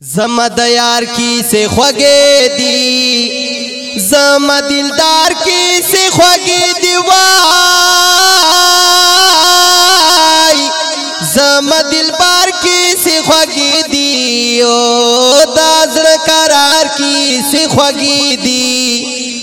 زما د یار کی سے خوږې دی زما دلدار کی سے خوږې دی وای زما دلبار کی سے خوږې دی او دا زړه قرار کی سے خوږې دی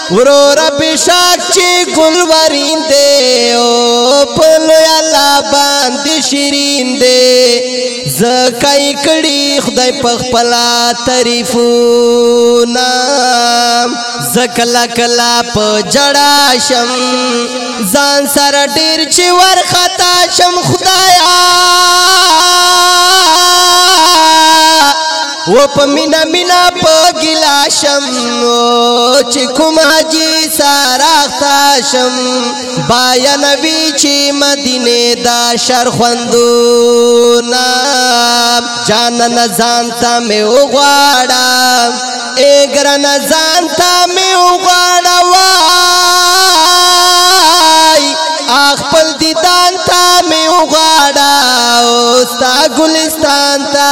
ورور بشاک چې ګل ورین دی او په لوی الله باندې شیرین دی زکای کړي خدای په خپل تعریفونه زکلا کلا په جڑا شم ځان سره ډیر چې ور خطا شم خدایا و په مینا مینا په ګلا شم چې کوم حاجی سارا تاشم بایا نبی چې مدینه دا شر خوندو نا جان نزان تا می وغواړه اے ګرن ځان تا می وغواړه وای خپل دیدان تا می وغواړه او ستا ګلستان تا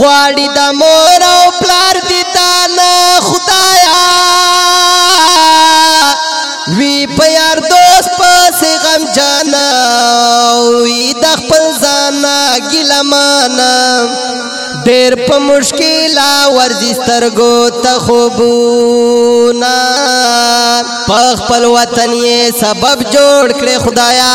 غواړي د مور او پلار دي تا نه خدایا وی په یار دوست پس غم جانا وی د خپل ځان ګلمانا ډېر په مشکل اور دي سترګو ته خوبونه په خپل وطن یې سبب جوړ کړې خدایا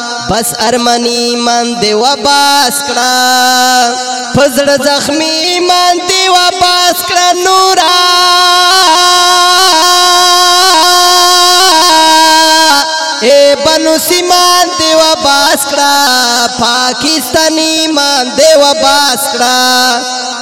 بس ارمنی من دی و باس کړه فزړ زخمی من دی و باس کړه نورا اے بنو سیمان دی و باس کړه پاکستانی من دی و باس کړه